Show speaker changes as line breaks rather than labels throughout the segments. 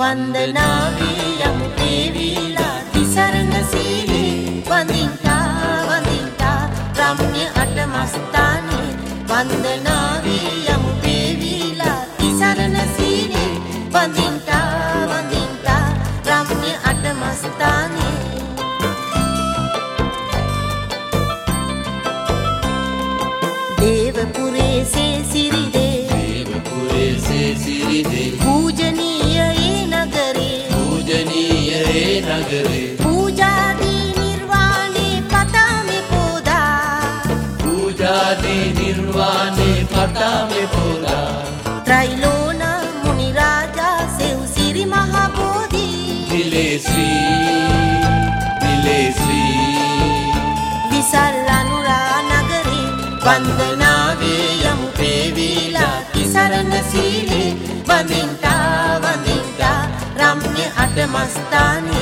වන්දනාවේ යමු නිර්වාණේ පතාමෙ පොදා ත්‍රයිලෝන මුනිරාජා සෙව් සිරි මහබෝධි.
නිලේශ්‍රී නිලේශ්‍රී
විසල් අනුරා නගරේ වන්දනාවේ යමු පේවීලා තිසරණ සීලේ වඳින්ටා වඳින්ටා. රම්‍ය අටමස්ථානේ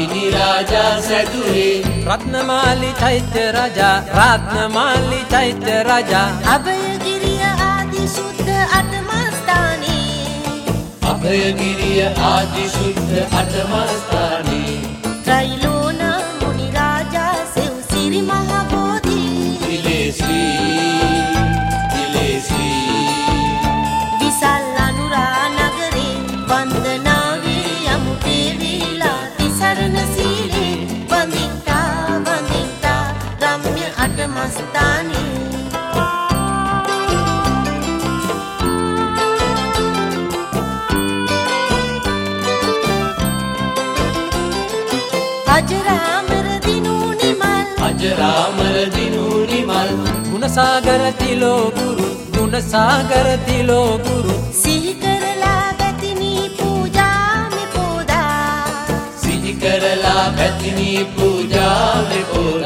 ගාමිණි රාජා සැදුවේ
රත්නමාලි චෛත්‍ය රජා රත්නමාලි චෛත්‍ය රජා.
අභයගිරිය ආදි සුද්ධ අටමස්ථානේ.
අභයගිරිය ආදි සුද්ධ අටමස්ථානේ.
ත්‍රයිලෝන රම්‍ය අටමස්ථානේ අජරාමර දිනූ නිමල්
අජරාමර දිනුනි මල්.
ගුණසාගර තිලෝ ගුරු ගුණසාගර තිලෝ ගුරු.
සිහි කරලා ගතිනී පූජාමි පෝදා.
සිහි කරලා පැතිනී පූජාවෙ පොදා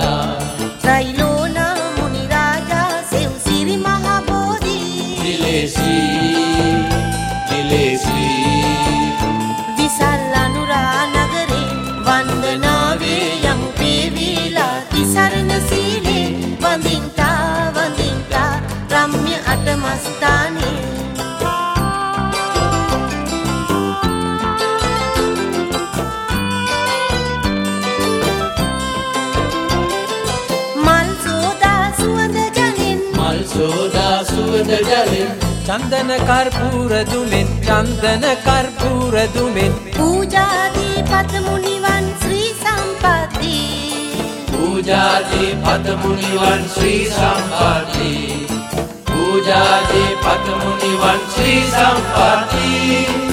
සෝදා සුවඳ ජලෙන්.
චන්දන කර්පූර දුමෙන් චන්දන කර්පූර දුමෙන්.
පූජාදී පතමු නිවන් ශ්‍රී සම්පatti.
පූජාදී පතමුනිවන් ශ්‍රී සම්පatti. පූජාදී පතමුනිවන් ශ්‍රී සම්පatti ශ්‍රී සම්පatti